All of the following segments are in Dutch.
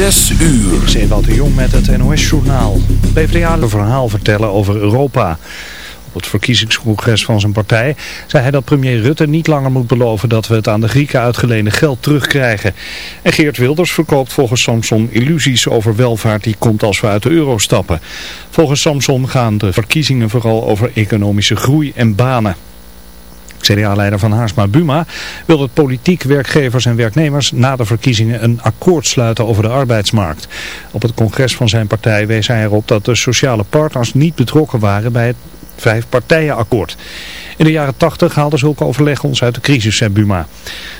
Zes uur. Dit is de Jong met het NOS-journaal. PvdA een verhaal vertellen over Europa. Op het verkiezingscongres van zijn partij zei hij dat premier Rutte niet langer moet beloven dat we het aan de Grieken uitgeleende geld terugkrijgen. En Geert Wilders verkoopt volgens Samson illusies over welvaart die komt als we uit de euro stappen. Volgens Samson gaan de verkiezingen vooral over economische groei en banen. CDA-leider van Haarsma Buma wil dat politiek, werkgevers en werknemers na de verkiezingen een akkoord sluiten over de arbeidsmarkt. Op het congres van zijn partij wees hij erop dat de sociale partners niet betrokken waren bij het vijfpartijenakkoord. In de jaren tachtig haalden zulke overleg ons uit de crisis, zei Buma.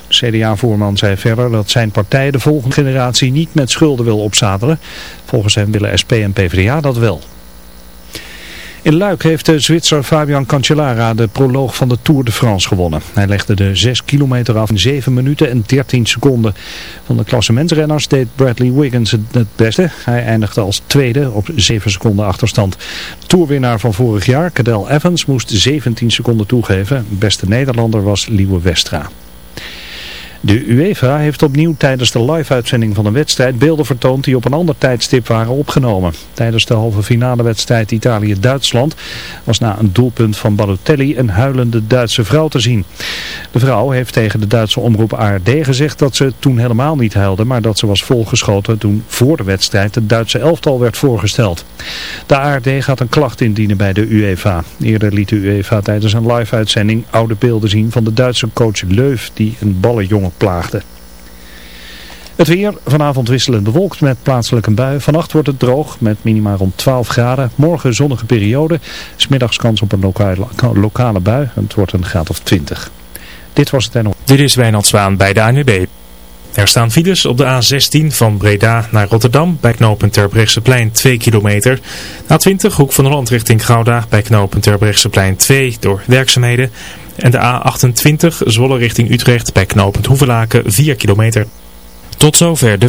De CDA-voorman zei verder dat zijn partij de volgende generatie niet met schulden wil opzadelen. Volgens hem willen SP en PvdA dat wel. In Luik heeft de Zwitser Fabian Cancellara de proloog van de Tour de France gewonnen. Hij legde de 6 kilometer af in 7 minuten en 13 seconden. Van de klassementrenners deed Bradley Wiggins het beste. Hij eindigde als tweede op 7 seconden achterstand. Tourwinnaar van vorig jaar, Cadel Evans, moest 17 seconden toegeven. Beste Nederlander was Liewe Westra. De UEFA heeft opnieuw tijdens de live-uitzending van de wedstrijd beelden vertoond die op een ander tijdstip waren opgenomen. Tijdens de halve finale wedstrijd Italië-Duitsland was na een doelpunt van Balotelli een huilende Duitse vrouw te zien. De vrouw heeft tegen de Duitse omroep ARD gezegd dat ze toen helemaal niet huilde, maar dat ze was volgeschoten toen voor de wedstrijd het Duitse elftal werd voorgesteld. De ARD gaat een klacht indienen bij de UEFA. Eerder liet de UEFA tijdens een live-uitzending oude beelden zien van de Duitse coach Leuf die een ballenjongen plaagde. Het weer, vanavond wisselend bewolkt met plaatselijk een bui. Vannacht wordt het droog met minimaal rond 12 graden. Morgen zonnige periode. Smiddags kans op een lokale, lokale bui. Het wordt een graad of 20. Dit was het NO. Dit is Wijnald Zwaan bij de ANWB. Er staan files op de A16 van Breda naar Rotterdam bij knooppunt Terbrechtseplein 2 kilometer. A20 hoek van Holland richting Gouda bij knooppunt Terbrechtseplein 2 door werkzaamheden. En de A28 Zwolle richting Utrecht bij knooppunt Hoevelaken 4 kilometer. Tot zover de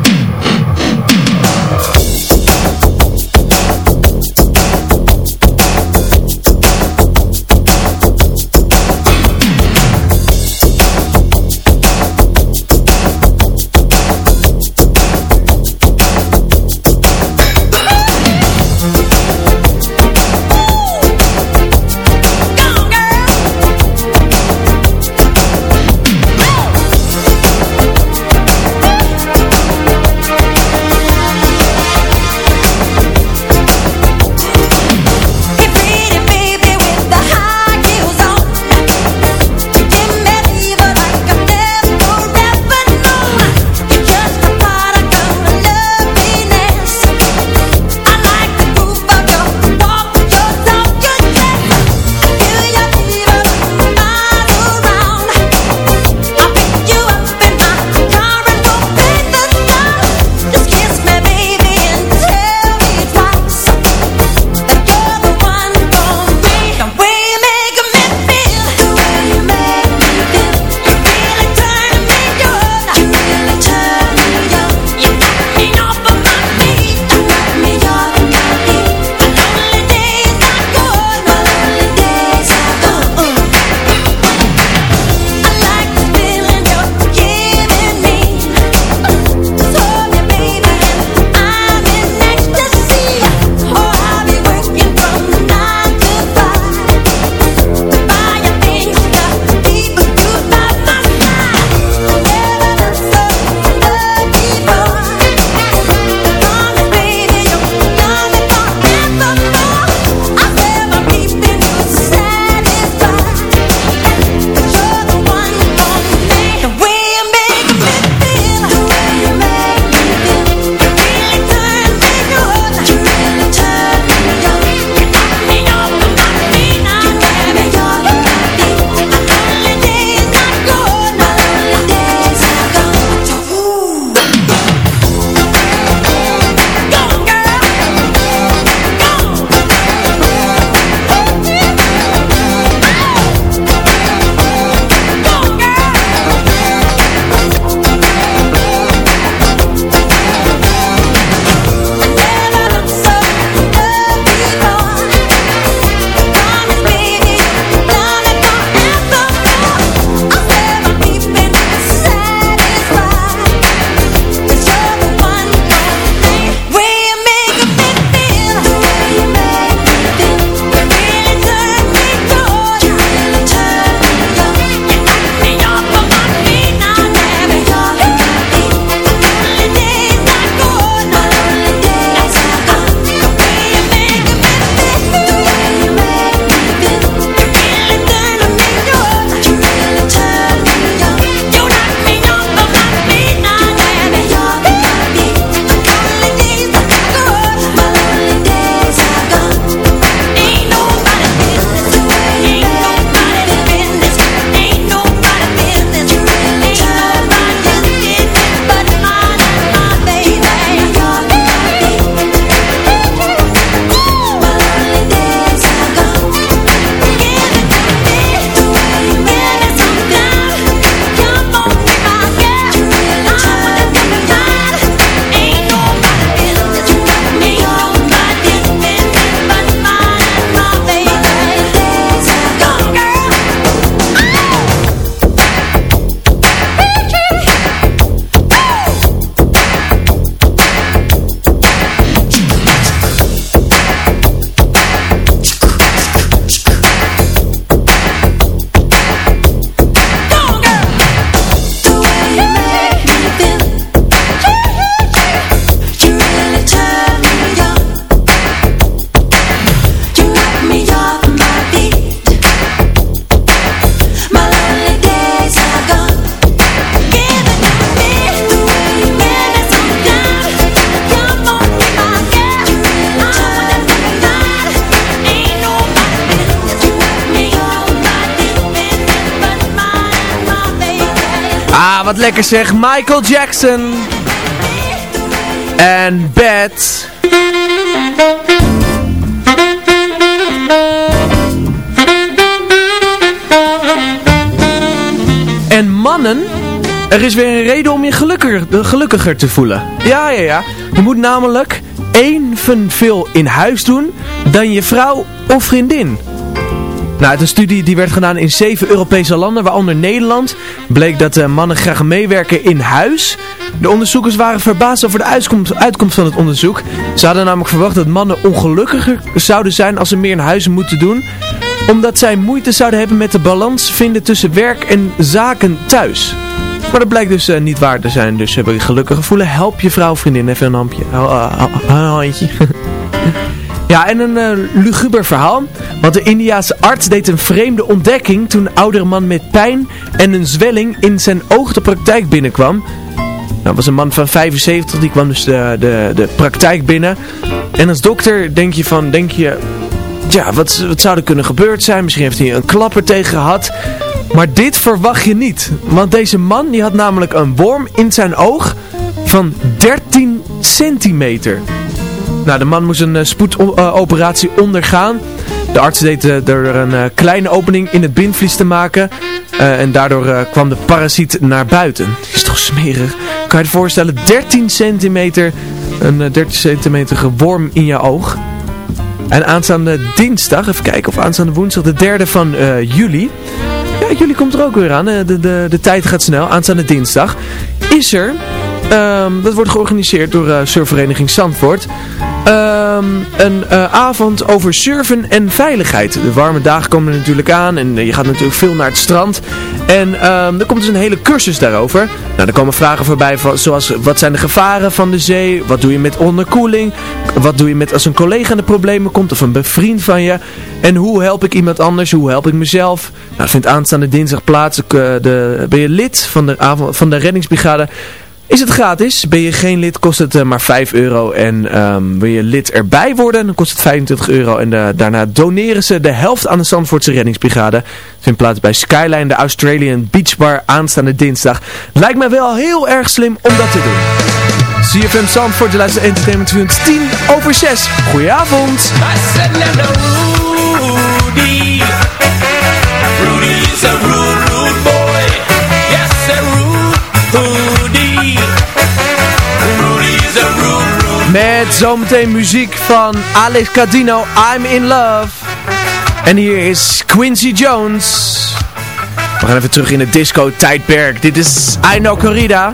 Wat lekker zeg. Michael Jackson. En Bad. En mannen, er is weer een reden om je gelukkiger, gelukkiger te voelen. Ja, ja, ja. Je moet namelijk evenveel in huis doen dan je vrouw of vriendin. Nou, uit een studie die werd gedaan in zeven Europese landen, waaronder Nederland, bleek dat uh, mannen graag meewerken in huis. De onderzoekers waren verbaasd over de uitkomst, van het onderzoek. Ze hadden namelijk verwacht dat mannen ongelukkiger zouden zijn als ze meer in huis moeten doen, omdat zij moeite zouden hebben met de balans vinden tussen werk en zaken thuis. Maar dat blijkt dus uh, niet waar te zijn. Dus hebben je gelukkig voelen. Help je vrouw, vriendin, even een hampje. Een handje. Ja, en een uh, luguber verhaal. Want de Indiaanse arts deed een vreemde ontdekking toen een oudere man met pijn en een zwelling in zijn oog de praktijk binnenkwam. Nou, was een man van 75, die kwam dus de, de, de praktijk binnen. En als dokter denk je van, denk je, ja, wat, wat zou er kunnen gebeurd zijn? Misschien heeft hij een klapper tegen gehad. Maar dit verwacht je niet. Want deze man die had namelijk een worm in zijn oog van 13 centimeter. Nou, de man moest een uh, spoedoperatie ondergaan. De arts deed uh, er een kleine opening in het bindvlies te maken. en daardoor kwam de parasiet naar buiten. Is toch smerig? Kan je je voorstellen? 13 centimeter, een 13 centimeter worm in je oog. En aanstaande dinsdag, even kijken of aanstaande woensdag, de derde van juli. Ja, juli komt er ook weer aan. De, de, de tijd gaat snel. Aanstaande dinsdag is er Um, dat wordt georganiseerd door uh, surfvereniging Zandvoort. Um, een uh, avond over surfen en veiligheid. De warme dagen komen er natuurlijk aan en uh, je gaat natuurlijk veel naar het strand. En um, er komt dus een hele cursus daarover. Nou, er komen vragen voorbij van, zoals wat zijn de gevaren van de zee? Wat doe je met onderkoeling? Wat doe je met als een collega in de problemen komt of een bevriend van je? En hoe help ik iemand anders? Hoe help ik mezelf? Nou, dat vindt aanstaande dinsdag plaats. De, ben je lid van de, avond, van de reddingsbrigade? Is het gratis? Ben je geen lid kost het uh, maar 5 euro. En um, wil je lid erbij worden dan kost het 25 euro. En uh, daarna doneren ze de helft aan de Zandvoortse reddingsbrigade. Het plaats bij Skyline, de Australian Beach Bar aanstaande dinsdag. Lijkt mij wel heel erg slim om dat te doen. CFM Zandvoort, de laatste entertainment van 10 over 6. Goedenavond. Met zometeen muziek van Alex Cadino, I'm in Love. En hier is Quincy Jones. We gaan even terug in het disco tijdperk. Dit is Know Corrida.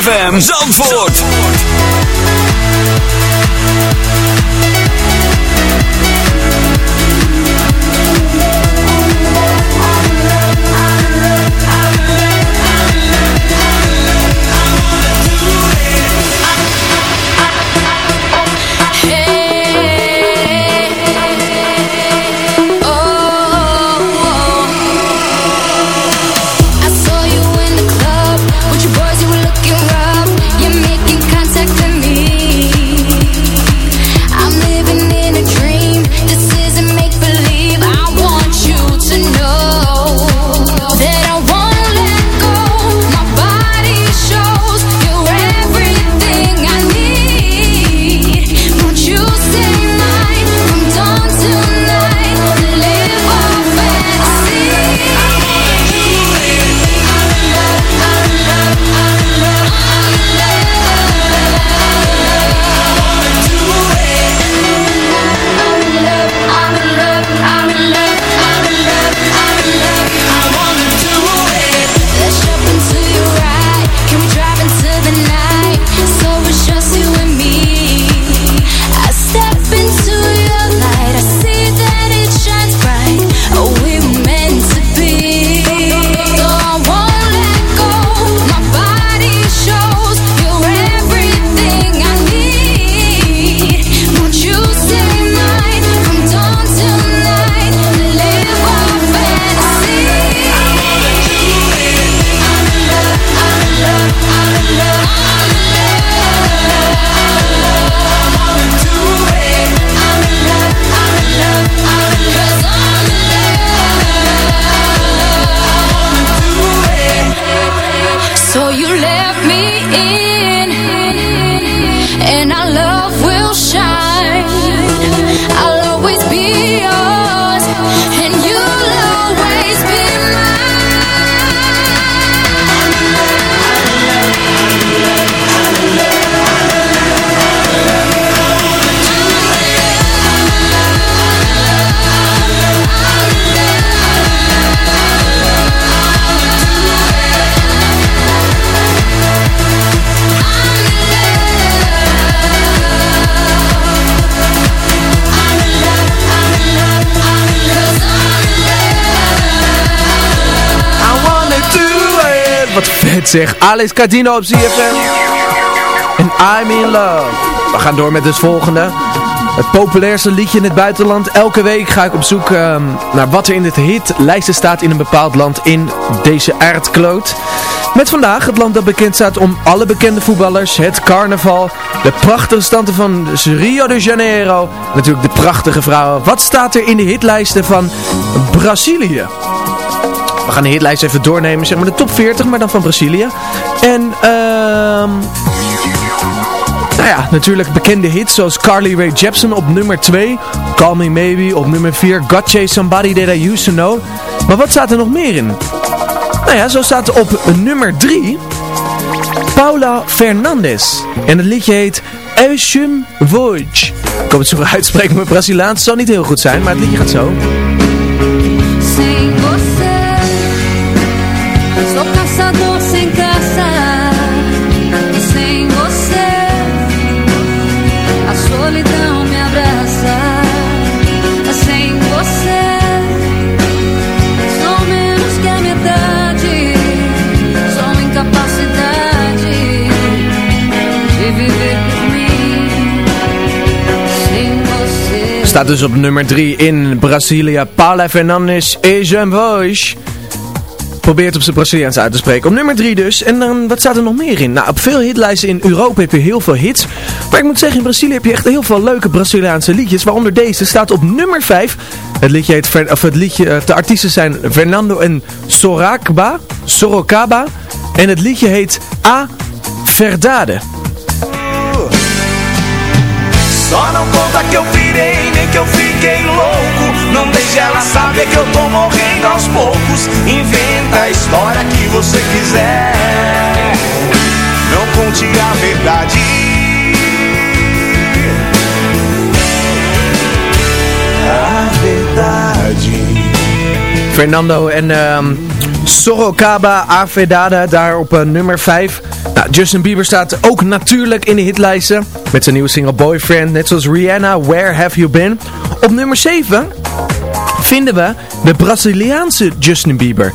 ZFM Zandvoort. Zeg. Alex Cardino op CFM. En I'm in love. We gaan door met het volgende. Het populairste liedje in het buitenland. Elke week ga ik op zoek ehm, naar wat er in het hitlijsten staat in een bepaald land in deze aardkloot. Met vandaag het land dat bekend staat om alle bekende voetballers, het carnaval, de prachtige standen van Rio de Janeiro, natuurlijk de prachtige vrouwen. Wat staat er in de hitlijsten van Brazilië? We gaan de hitlijst even doornemen, zeg maar de top 40, maar dan van Brazilië. En, ehm... nou ja, natuurlijk bekende hits zoals Carly Rae Jepsen op nummer 2. Call Me Maybe op nummer 4. Gotcha Somebody That I Used To Know. Maar wat staat er nog meer in? Nou ja, zo staat op nummer 3 Paula Fernandes. En het liedje heet Eusum Voyage. Ik hoop het zo uitspreken, mijn Braziliaans zal niet heel goed zijn, maar het liedje gaat zo. Staat dus op nummer 3 in Brazilië. Paula Fernandes e Voice. Probeert op zijn Braziliaans uit te spreken. Op nummer 3 dus. En dan, wat staat er nog meer in? Nou, op veel hitlijsten in Europa heb je heel veel hits. Maar ik moet zeggen, in Brazilië heb je echt heel veel leuke Braziliaanse liedjes. Waaronder deze staat op nummer 5. Het liedje heet, of het liedje, eh, de artiesten zijn Fernando en Soracaba. Sorocaba. En het liedje heet A Verdade. Que eu fiquei louco. Não deixe ela saber que eu tô morrendo aos poucos. Inventa a história que você quiser. Não conte a verdade. Fernando en um, Sorocaba Avedada daar op uh, nummer 5. Nou, Justin Bieber staat ook natuurlijk in de hitlijsten. Met zijn nieuwe single Boyfriend. Net zoals Rihanna, Where Have You Been. Op nummer 7 vinden we de Braziliaanse Justin Bieber.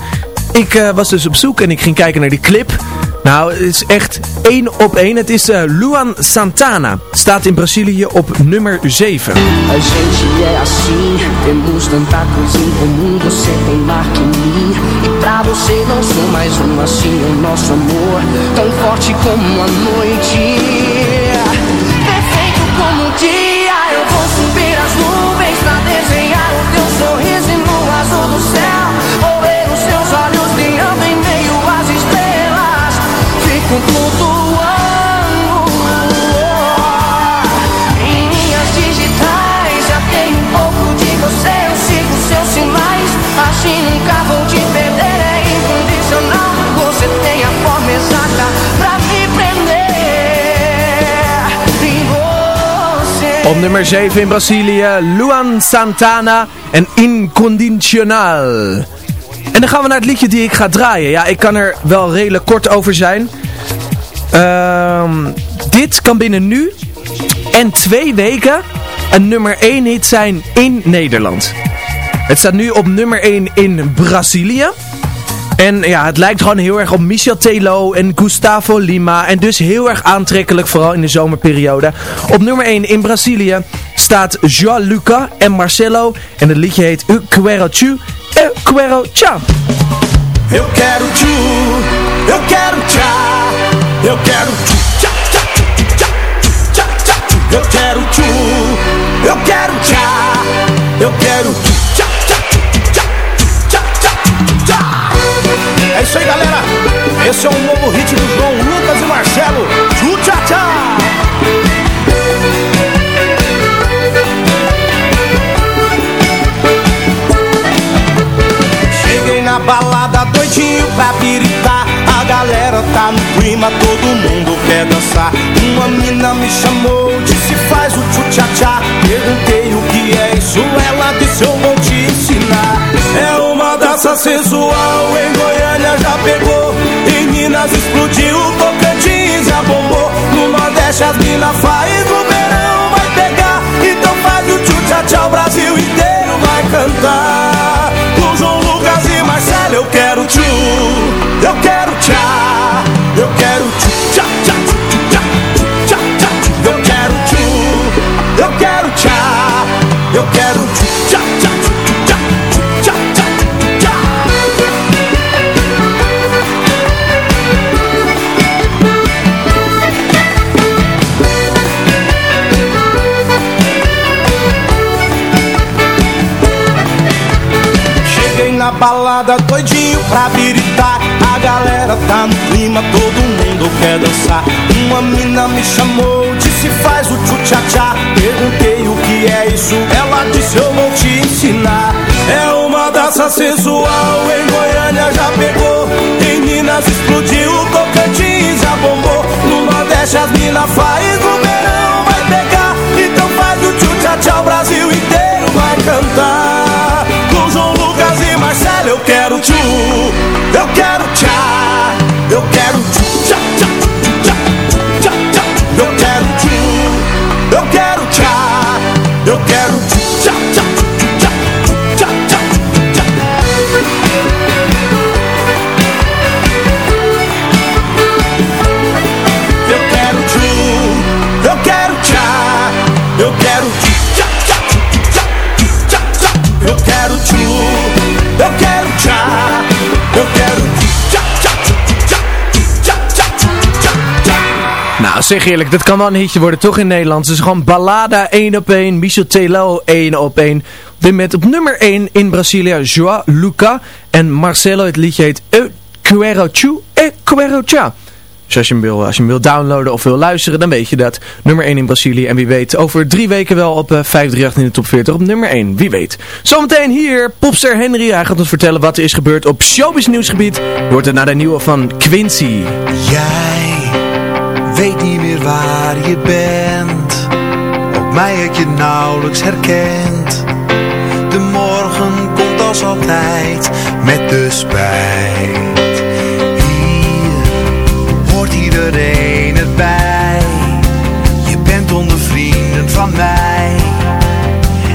Ik uh, was dus op zoek en ik ging kijken naar die clip. Nou, het is echt één op één. Het is uh, Luan Santana. Staat in Brazilië op nummer 7. A gente é assim, temos tanta coisa em comum. Você tem marca em mim. E pra você não sou mais um assim. O nosso amor, tão forte como a noite. Perfeito como dia. Eu Op nummer 7 in Brazilië, Luan Santana en Incondicional. En dan gaan we naar het liedje die ik ga draaien. Ja, ik kan er wel redelijk kort over zijn. Ehm, dit kan binnen nu en twee weken een nummer 1 hit zijn in Nederland. Het staat nu op nummer 1 in Brazilië. En ja, het lijkt gewoon heel erg op Michel Telo en Gustavo Lima. En dus heel erg aantrekkelijk, vooral in de zomerperiode. Op nummer 1 in Brazilië staat João Luca en Marcelo. En het liedje heet Eu Quero Chu, Eu Quero Cha. Eu quero tchu, eu quero eu quero tchu. Eu quero tchu, eu quero eu quero É isso aí, galera. Esse é um novo hit do João Lucas e Marcelo. Tchu, tchá, tchá. Cheguei na balada doidinho pra piritar A galera tá no clima, todo mundo quer dançar Uma mina me chamou, disse faz o tchu-tchá-tchá Perguntei sensual, em Goiânia já pegou. Em Minas explodiu, Tocantins já bombou. No Nordeste as mina faz, no verão vai pegar. Então faz o tchu-tchá-tchá, o Brasil inteiro vai cantar tá no clima, todo mundo quer dançar. Uma mina me chamou, disse faz o tchu-tchá-tchá Perguntei o que é isso, ela disse eu vou te ensinar. É uma dança sensual, em Goiânia já pegou. Em Minas explodiu, Tocantins já bombou. No Nordeste as mina faz, no verão vai pegar. Então faz o tchu-tchá-tchá, o Brasil inteiro vai cantar. Com João Lucas e Marcelo eu quero tchu, eu quero tchá, Eu quero tchu, eu quero tchá, eu quero tchu, tchá, tchá, tchu, tchá, tchá, tchá, tchu, tchá, tchá. Nou, zeg eerlijk, dit kan wel een hitje worden, toch in Nederland. Is gewoon Ballada 1 op 1, Michel Telo 1 op 1. Op dit op nummer 1 in Brazilië, João Luca en Marcelo. Het liedje heet Eu Quero Chu, E Quero Cha. Dus als je, hem wil, als je hem wil downloaden of wil luisteren, dan weet je dat. Nummer 1 in Brazilië. En wie weet, over drie weken wel op eh, 538 in de top 40 op nummer 1. Wie weet. Zometeen hier, popster Henry. Hij gaat ons vertellen wat er is gebeurd op showbiz nieuwsgebied. Hoort het naar de nieuwe van Quincy. Jij weet niet meer waar je bent Ook mij heb je nauwelijks herkend De morgen komt als altijd met de spijt iedereen erbij. Je bent onder vrienden van mij.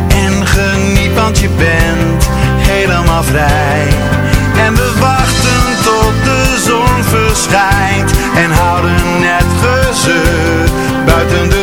En geniet, want je bent helemaal vrij. En we wachten tot de zon verschijnt. En houden net gezeur buiten de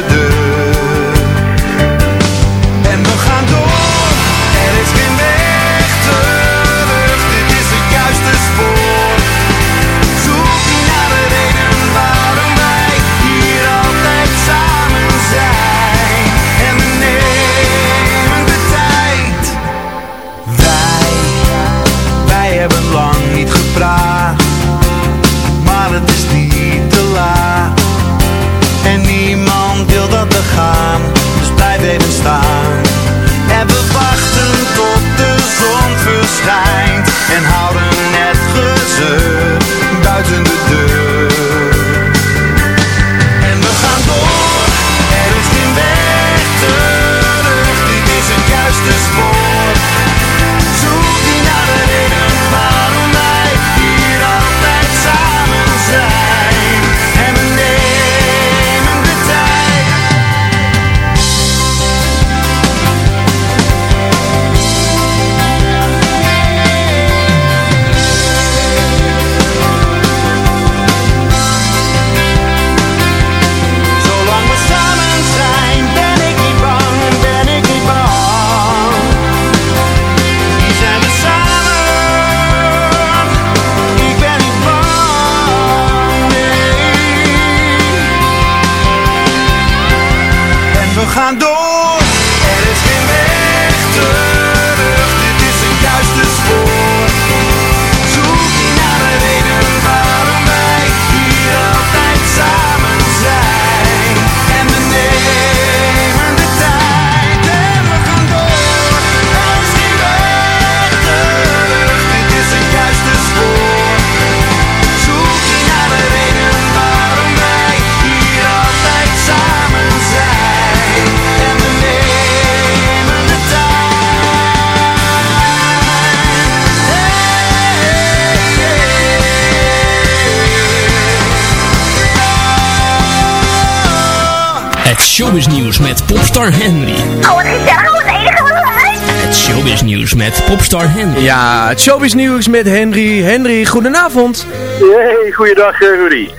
popstar Henry. Oh, wat gezellig. Enige wat leuk. Het showbiznieuws met popstar Henry. Ja, het showbiz nieuws met Henry. Henry, goedenavond. Hey, goeiedag eh, Rudy.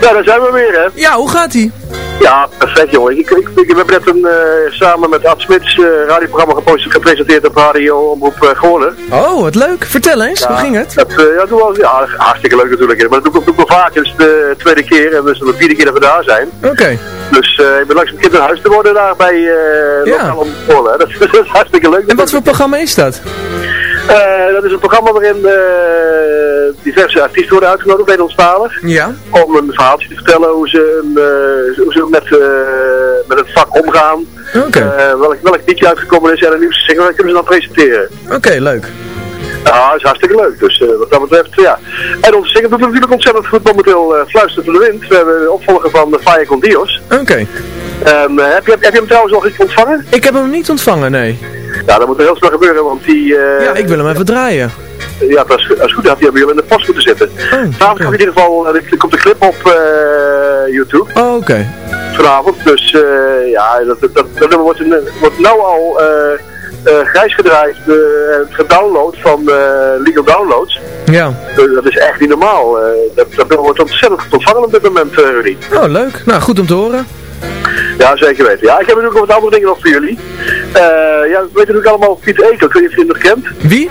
Nou, daar zijn we weer hè. Ja, hoe gaat ie? Ja, perfect jongen. Ik, ik, ik, we hebben net een, eh, samen met Ad Smits eh, radioprogramma gepost- gepresenteerd op Radio Omroep uh, Goorlen. Oh, wat leuk. Vertel eens, hoe ging het? Dat, ja, doen we, ja, hartstikke leuk natuurlijk. Maar dat doe ik ook doe wel vaak. Is de tweede keer en dus de vierde keer dat we daar zijn. Oké. Dus ik ben langzaam kind naar huis te worden daar bij uh, Ja. Lokaal Omroep Goorlen. Dat, dat is hartstikke leuk. En wat voor programma is dat? Eh, dat is een programma waarin eh, diverse artiesten worden uitgenodigd, Nederlandstalig. Ja. Om een verhaaltje te vertellen hoe ze, eh, hoe ze met, met het vak omgaan. Oké. Welk, welk liedje uitgekomen is en een nieuwste single, dat kunnen ze dan presenteren. Oké, leuk. Ja, dat is hartstikke leuk. Dus wat dat betreft, ja. En onze single doet natuurlijk ontzettend goed momenteel uh, Fluister voor de Wind. We hebben de opvolger van de Fire con Dios. Oké. En, eh, heb, je, heb je hem trouwens nog eens ontvangen? Ik heb hem niet ontvangen, nee. Ja, dat moet er heel snel gebeuren, want die... eh, Ja, ik wil hem even draaien. Ja, dat is, als goed had hij bij jullie in de post moeten zitten. Vanavond komt in ieder geval, eh, er komt een clip op eh, YouTube. Oh, oké. Vanavond, dus eh, ja, dat, dat, dat, dat nummer wordt, wordt nou al eh eh, grijs gedraaid, eh, gedownload van eh, legal downloads. Ja. Dus dat is echt niet normaal. eh dat, dat nummer wordt ontzettend goed ontvangen op dit moment, eh Rudy. Oh, leuk. Nou, goed om te horen. Ja, zeker weten. Ja, ik heb natuurlijk nog wat andere dingen nog voor jullie. Eh ja, we weten natuurlijk allemaal Piet Ekel. Ik weet niet of je hem nog kent. Wie?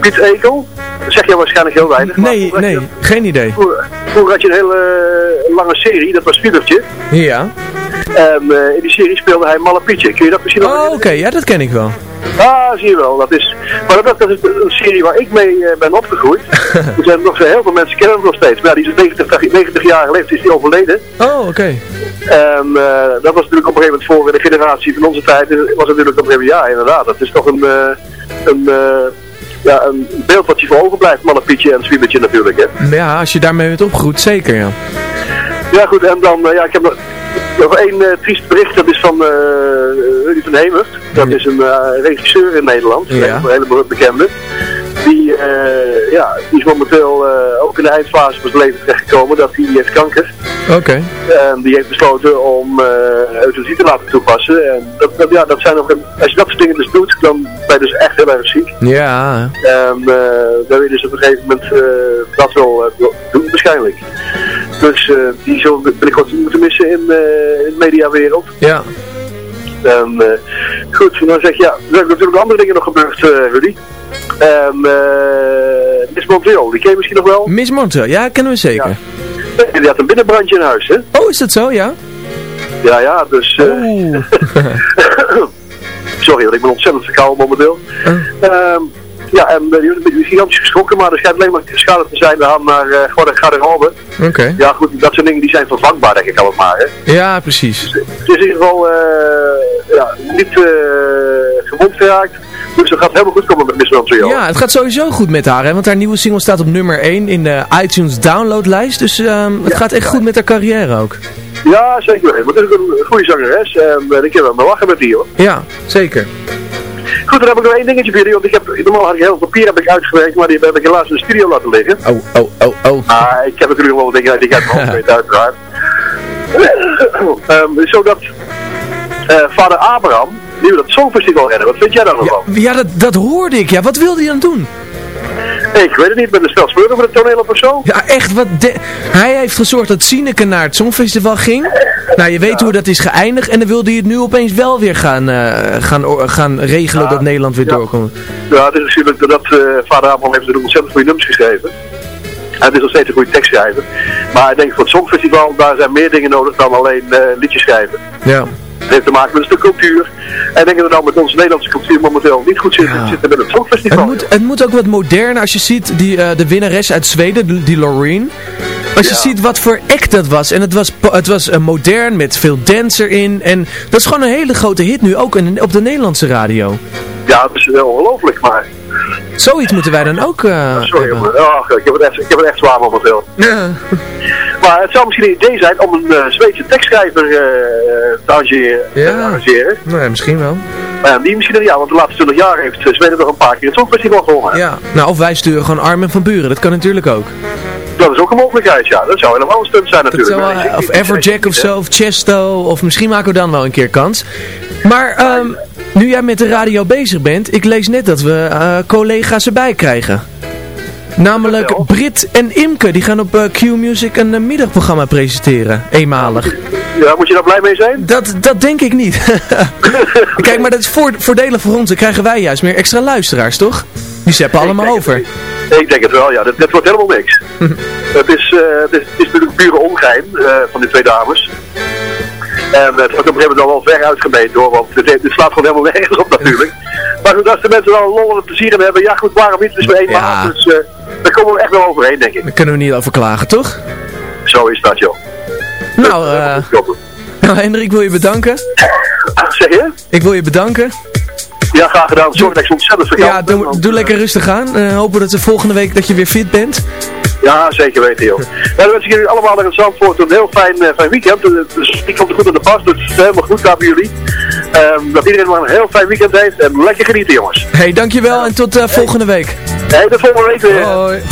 Piet Ekel. Dat zeg je waarschijnlijk heel weinig. Nee, nee, geen idee. Vroeger, vroeger had je een hele lange serie, dat was Spielertje. Ja. Eh, in die serie speelde hij Malle Pietje. Kun je dat misschien nog Oh, oké. Ja, dat ken ik wel. Ah, zie je wel. Dat is, maar dat, dat is een serie waar ik mee eh, ben opgegroeid. er zijn nog heel veel mensen kennen hem nog steeds. Maar ja, die is 90, 90 jaar geleden, is die overleden. Oh, oké. En eh, dat was natuurlijk op een gegeven moment voor de generatie van onze tijd. eh, Was het natuurlijk op een gegeven moment, ja inderdaad. Dat is toch een, een, ja, een beeld wat je voor ogen blijft. Malle Pietje en Zwiebertje natuurlijk. Hè. Ja, als je daarmee bent opgegroeid, zeker, ja. Ja goed, en dan, ja, ik heb nog, één eh, triest bericht, dat is van eh Rudy van Hemert. Dat is een eh, regisseur in Nederland, Ja. een hele be- bekende. Die, ja, die is momenteel ook in de eindfase van zijn leven terecht gekomen dat hij heeft kanker. Oké. En die heeft besloten om uh, euthanasie te laten toepassen. En dat, dat, ja, dat zijn nog een, als je dat soort dingen dus doet, dan ben je dus echt heel erg ziek. Ja. En uh, dan wil je dus op een gegeven moment uh, dat wel doen waarschijnlijk. Dus die zullen binnenkort moeten missen in, in de mediawereld. Ja. En goed, dan zeg je, ja, er zijn natuurlijk andere dingen nog gebeurd, Rudy. En Miss Montreal, die ken je misschien nog wel? Miss Montreal, ja, kennen we zeker. Ja. Die had een binnenbrandje in huis, hè? Oh, is dat zo, ja? Ja, ja, dus... Uh... Sorry, want ik ben ontzettend verkouden momenteel. Uh. Uh, ja, en uh, die is gigantisch geschrokken, maar er schijnt alleen maar schade te zijn aan naar uh, gewoon een garderobe. Oké. Okay. Ja, goed, dat soort dingen die zijn vervangbaar, denk ik allemaal maar, hè? Ja, precies. Dus, het is in ieder geval ja, niet gewond geraakt. Dus dat gaat helemaal goed komen met Miss Montreal. Ja, het gaat sowieso goed met haar, hè? want haar nieuwe single staat op nummer 1 in de iTunes downloadlijst. Dus um, het ja, gaat echt ja. goed met haar carrière ook. Ja, zeker. Maar het is een goede zangeres en uh, ik heb wel lachen met die hoor. Ja, zeker. Goed, dan heb ik nog één dingetje voor jullie, want ik heb, normaal had ik heel veel papier heb ik uitgewerkt, maar die heb ik helaas in de studio laten liggen. Oh, oh, oh, oh. Ah, ik heb natuurlijk wel wat dingen die ik uit mijn hoofd weet, uiteraard. um, zodat uh, vader Abraham, die wil dat Songfestival rennen. Wat vind jij daar nog ja, van? Ja, dat, dat hoorde ik. Ja, wat wilde hij dan doen? Ik weet het niet, met een stel spullen voor het toneel of zo. Ja, echt. Wat hij heeft gezorgd dat Sineke naar het Songfestival ging. Nou, je weet ja. hoe dat is geëindigd. En dan wilde hij het nu opeens wel weer gaan, uh, gaan, gaan regelen ja. dat Nederland weer ja. doorkomt. Ja, het is natuurlijk dat uh, vader Abraham heeft er ontzettend goede nummers geschreven. En het is nog steeds een goede tekstschrijver. Maar ik denk voor het Songfestival, daar zijn meer dingen nodig dan alleen uh, liedjes schrijven. Ja. Het heeft te maken met een stuk cultuur. En ik denk dat dan met onze Nederlandse cultuur momenteel niet goed zitten, ja. zitten met het Songfestival. Het moet, het moet ook wat moderner als je ziet die, uh, de winnares uit Zweden, die Loreen. Als je ja. ziet wat voor act dat was. En het was, het was uh, modern met veel dance erin. En dat is gewoon een hele grote hit nu ook in, op de Nederlandse radio. Ja, dat is wel ongelooflijk, maar... Zoiets moeten wij dan ook uh, Sorry, oh, ik, heb het echt, ik heb het echt zwaar momenteel. Ja. Maar het zou misschien een idee zijn om een uh, Zweedse tekstschrijver uh, te arrangeren. Ja, nee, misschien wel. Uh, die misschien ja, want de laatste 20 jaar heeft Zweden nog een paar keer het Songfestival gewonnen. Ja, nou of wij sturen gewoon Armin van Buren, dat kan natuurlijk ook. Dat is ook een mogelijkheid, ja. Dat zou helemaal een stunt zijn natuurlijk. Nee, of Everjack of zo, of Chesto, of misschien maken we dan wel een keer kans. Maar um, nu jij met de radio bezig bent, ik lees net dat we uh, collega's erbij krijgen. Namelijk Brit en Imke, die gaan op uh, Q-Music een uh, middagprogramma presenteren, eenmalig. Ja, moet je daar blij mee zijn? Dat, dat denk ik niet. Kijk, maar dat is voor, voordelig voor ons, dan krijgen wij juist meer extra luisteraars, toch? Die zeppen allemaal over. Het, ik denk het wel, ja. Dat, dat wordt helemaal niks. het, is, uh, het, is, het is natuurlijk pure ongeheim van die twee dames. En het wordt op een gegeven moment al wel ver uitgemeten door, want het, het slaat gewoon helemaal nergens op natuurlijk. Maar goed, als de mensen wel lol en plezier hebben, ja goed, waarom niet? Is maar één Ja. maand, dus uh, daar komen we echt wel overheen, denk ik. Daar kunnen we niet over klagen, toch? Zo is dat, joh. Nou, eh... nou, Hendrik, wil je bedanken? Zeg je? Ik wil je bedanken. Ja, graag gedaan. Sorry dat ik zo ontzettend verkouden Ja, doe, doe lekker rustig aan. Uh, hopen dat de volgende week dat je weer fit bent. Ja, zeker weten, joh. Ja, dan wens ik jullie allemaal het Zandvoort een heel fijn, uh, fijn weekend. Dus ik komt er goed aan de pas, dus het is helemaal goed daar voor jullie. Um, dat iedereen maar een heel fijn weekend heeft en lekker genieten, jongens. Hey, dankjewel en tot uh, volgende week. Hey, tot volgende week weer. Hoi.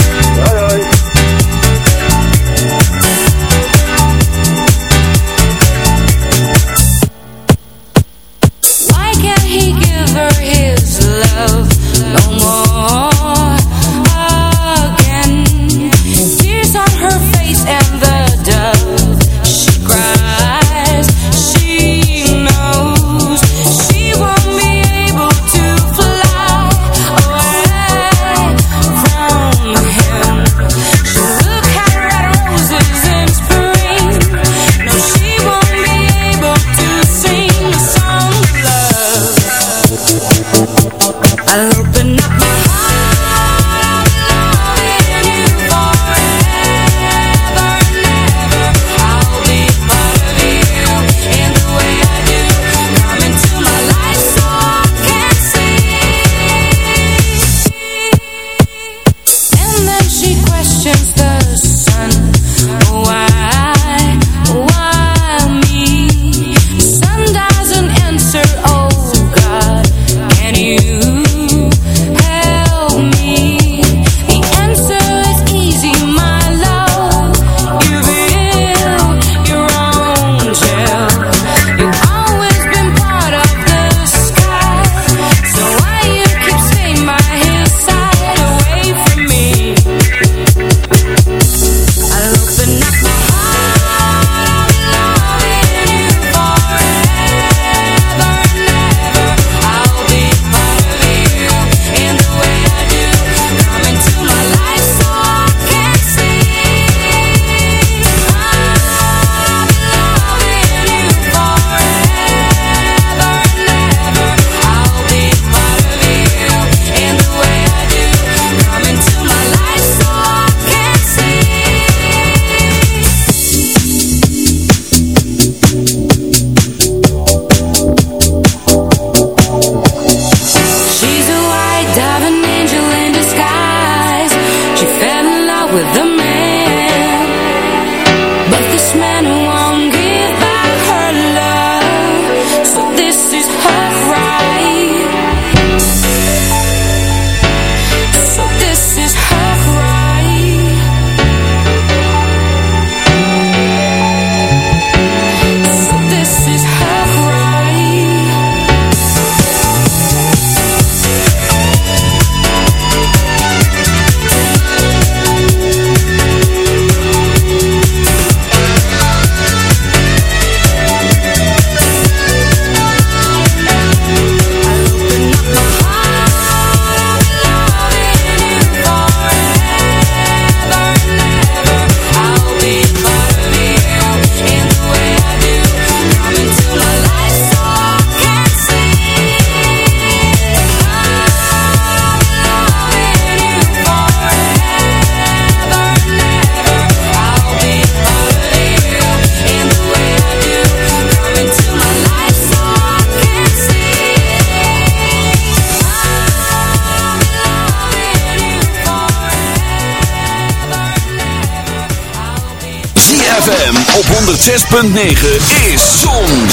Is Zon,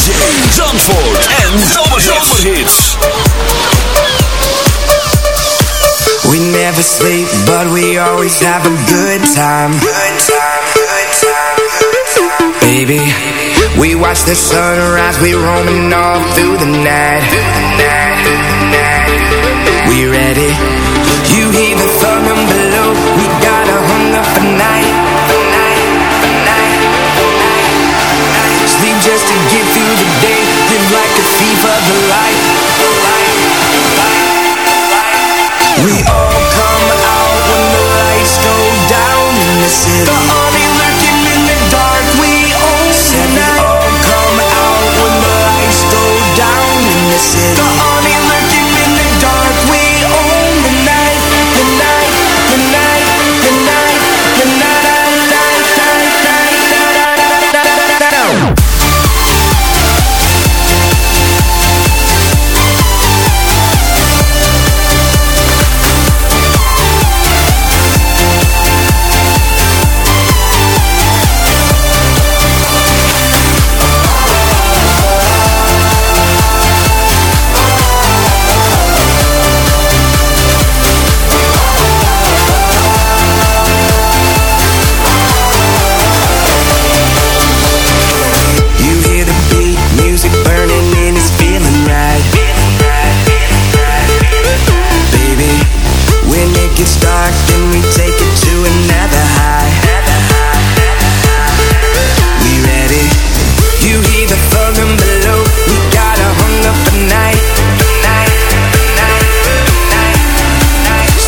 Zandvoort en Zomerhits. We never sleep, but we always have a good time. Good time, good time, good time. Baby, we watch the sunrise, we roaming all through the night. We ready? You hear the thunder below, we got a to get through the day, live like a thief of the light. We all come out when the lights go down in the city.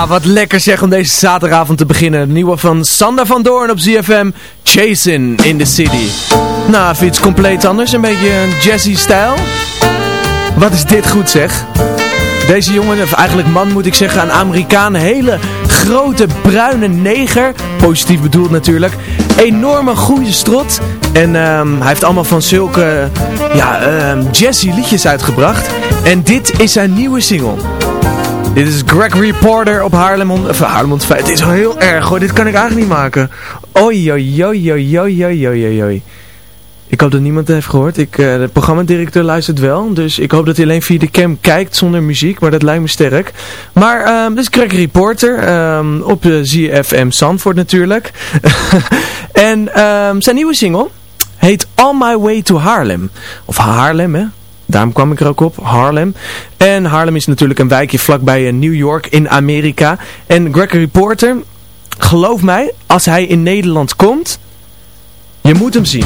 Ah, wat lekker zeg om deze zaterdagavond te beginnen. Nieuwe van Sander van Doorn op ZFM, Chasin in the City. Nou, even iets compleet anders, een beetje een jazzy stijl. Wat is dit goed zeg. Deze jongen, of eigenlijk man moet ik zeggen, een Amerikaan, hele grote bruine neger, positief bedoeld natuurlijk, enorme goede strot. En ehm, hij heeft allemaal van zulke ja, ehm, jazzy liedjes uitgebracht. En dit is zijn nieuwe single. Dit is Gregory Porter op Haarlem, on, of Haarlem on Het is wel heel erg hoor, dit kan ik eigenlijk niet maken. Oei, oei. Ik hoop dat niemand het heeft gehoord. Ik, eh, de programmadirecteur luistert wel. Dus ik hoop dat hij alleen via de cam kijkt zonder muziek. Maar dat lijkt me sterk. Maar ehm, dit is Gregory Porter. ehm, op de ZFM Zandvoort natuurlijk. en ehm, zijn nieuwe single heet All My Way to Haarlem. Of Haarlem hè. Daarom kwam ik er ook op, Harlem. En Harlem is natuurlijk een wijkje vlakbij eh, New York in Amerika. En Gregory Porter, geloof mij, als hij in Nederland komt, je moet hem zien.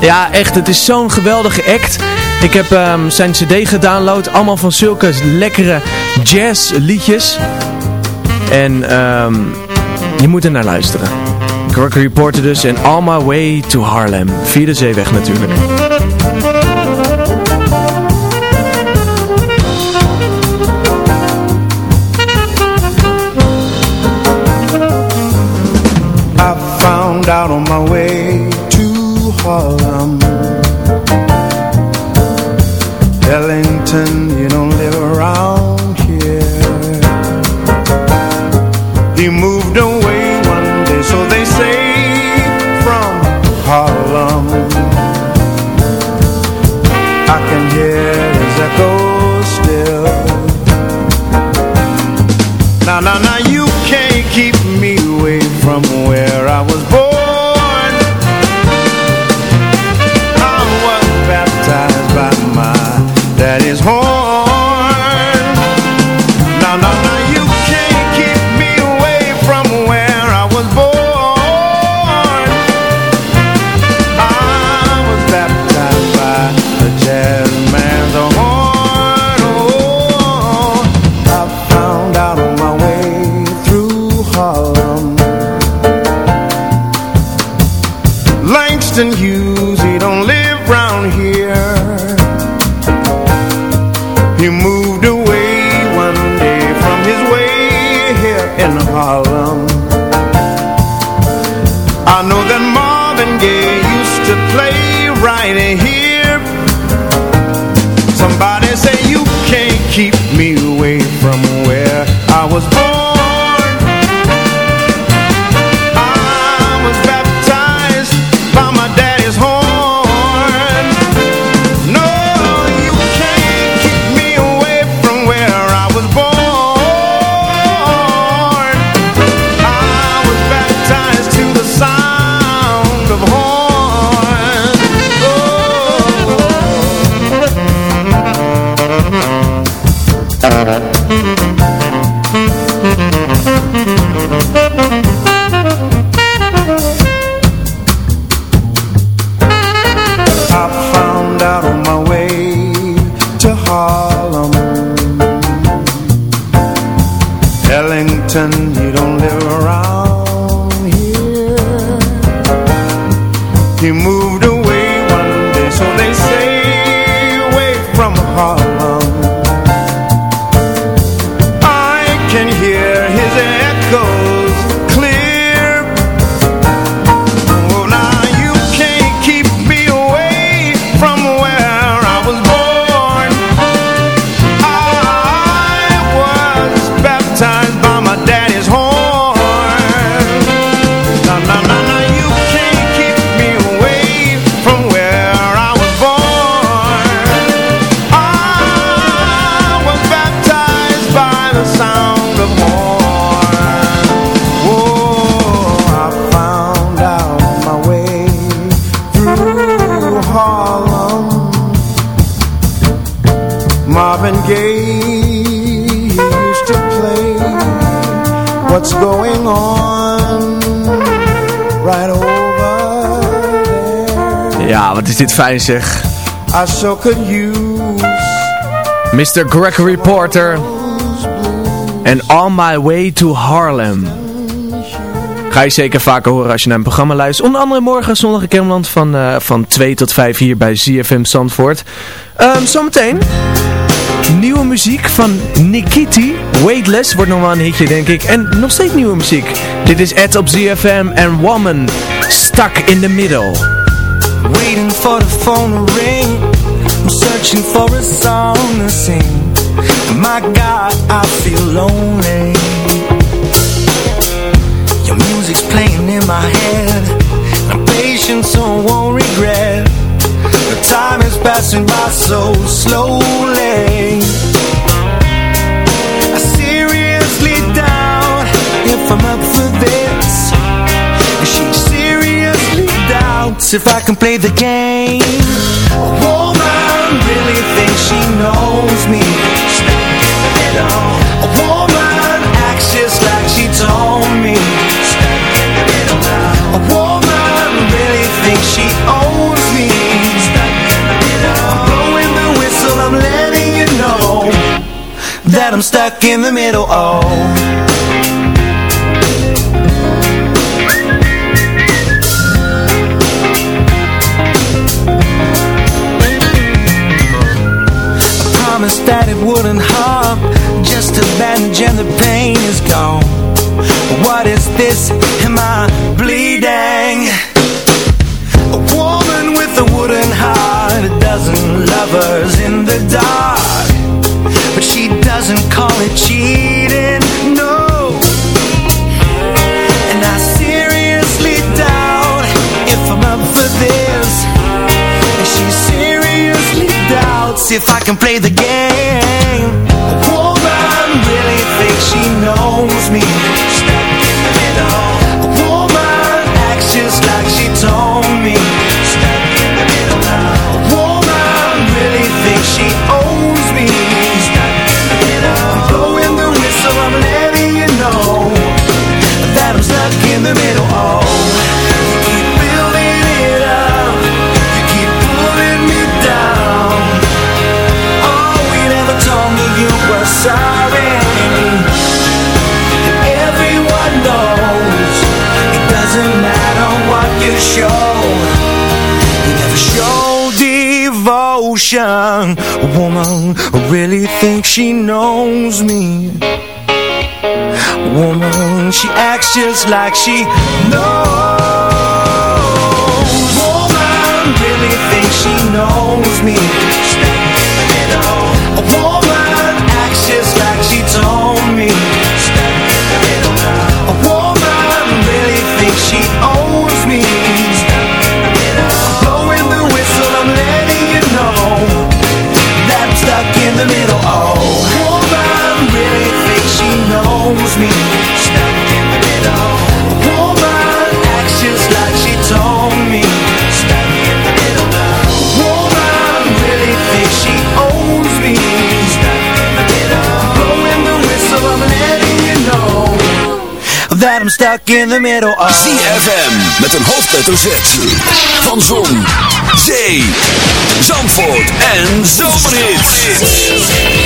Ja, echt, het is zo'n geweldige act. Ik heb ehm, zijn cd gedownload, allemaal van zulke lekkere jazz liedjes. En ehm, je moet er naar luisteren. Gregory Porter dus en All My Way to Harlem. Via de zeeweg natuurlijk. Fijn zeg. I so could use Mr. Gregory Porter. En On My Way to Harlem. Ga je zeker vaker horen als je naar een programma luistert. Onder andere morgen zondag in Kermeland van, eh, van 2 tot 5 hier bij ZFM Zandvoort. Ehm, zometeen nieuwe muziek van Nikiti. Weightless wordt nog wel een hitje denk ik. En nog steeds nieuwe muziek. Dit is Ed op ZFM en Woman. Stuck in the middle. Waiting for the phone to ring. I'm searching for a song to sing. My God, I feel lonely. Your music's playing in my head. So I won't regret. The time is passing by so slowly. I seriously doubt if I'm doubts if I can play the game. A woman really thinks she knows me. Stuck in the middle A woman acts just like she told me. Stuck in the middle now A woman really thinks she owns me. Stuck in the middle I'm blowing the whistle, I'm letting you know That I'm stuck in the middle, oh the pain is gone. What is this? Am I bleeding? A woman with a wooden heart A dozen lovers in the dark. But she doesn't call it cheating, no. And I seriously doubt if I'm up for this. And she seriously doubts if I can play the game. Really think she knows me? Woman, she acts just like she knows. Woman, really think she knows me? stuck in the middle of ZFM met een hoofdletter Z. Van Zon, Zee, Zandvoort en Zomerhits.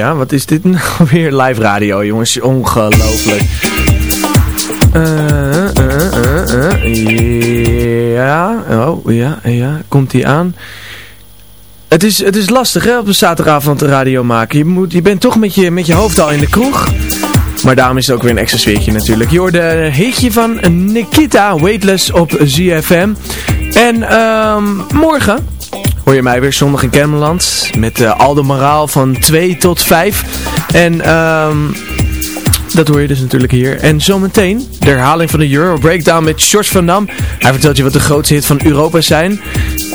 ja, wat is dit nou weer? Live radio, jongens. Ongelooflijk. Eh, eh, eh, ja, oh, ja, ja. Komt hij aan? Het is, het is lastig, hè, op een zaterdagavond radio maken. Je, moet, je bent toch met je, met je hoofd al in de kroeg. Maar daarom is het ook weer een extra sfeertje natuurlijk. Je hoorde hitje van Nikita Weightless op ZFM. En ehm, morgen hoor je mij weer zondag in Kermeland. Met uh, Aldo Moraal van 2 tot 5. En ehm dat hoor je dus natuurlijk hier. En zometeen de herhaling van de Euro Breakdown met George van Dam. Hij vertelt je wat de grootste hit van Europa zijn.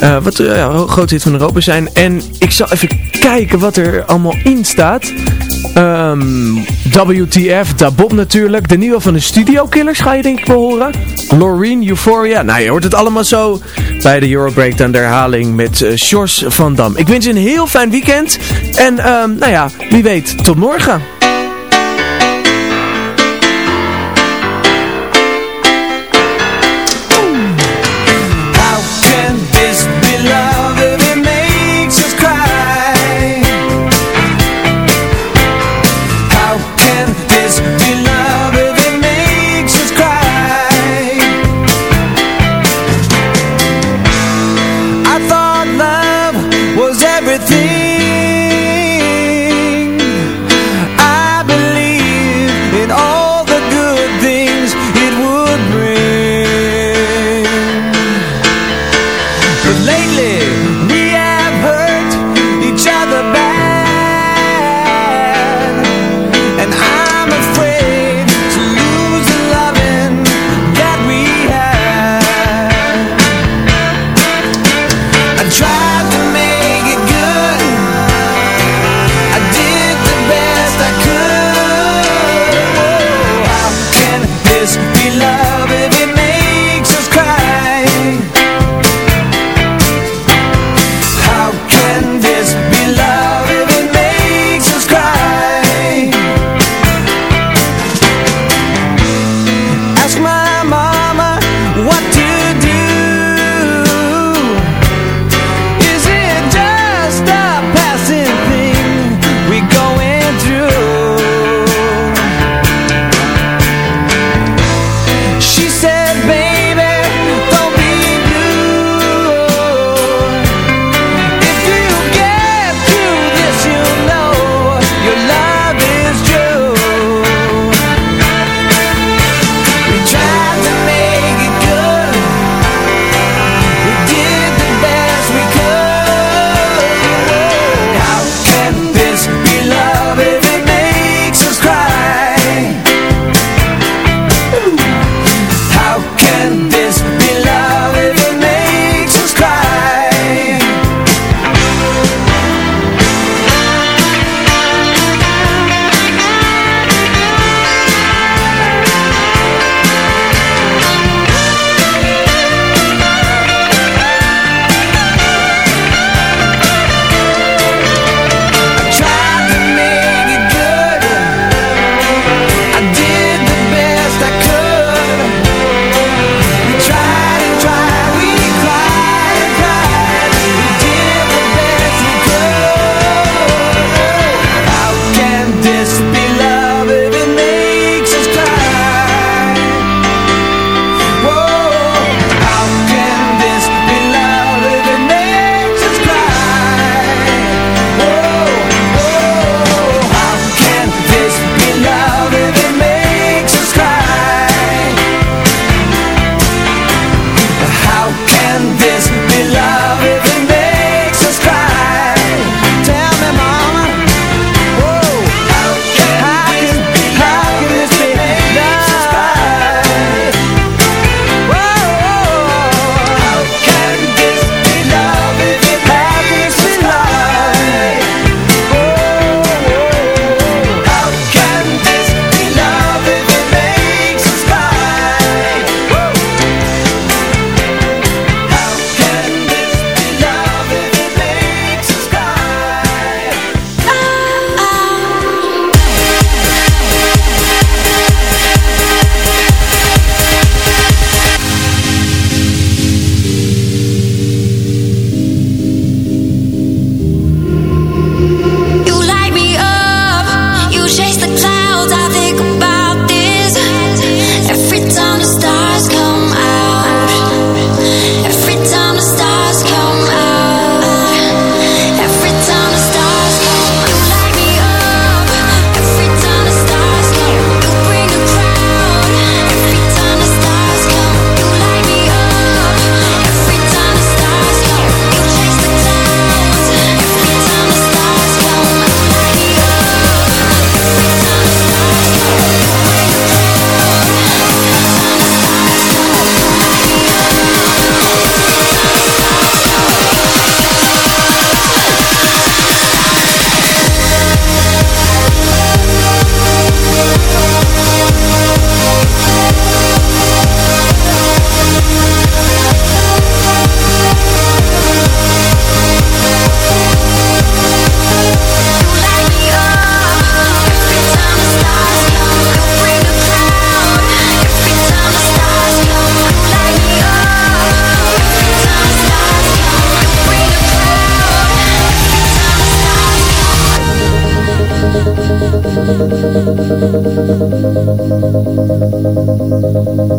Uh, wat de uh, grootste hit van Europa zijn. En ik zal even kijken wat er allemaal in staat. Um, WTF, Dabob natuurlijk. De nieuwe van de Studio Killers ga je denk ik wel horen. Loreen, Euphoria. Nou, je hoort het allemaal zo bij de Euro Breakdown de herhaling met uh, van Dam. Ik wens je een heel fijn weekend. En um, nou ja, wie weet, tot morgen.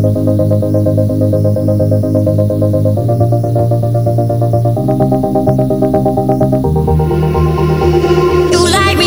You like me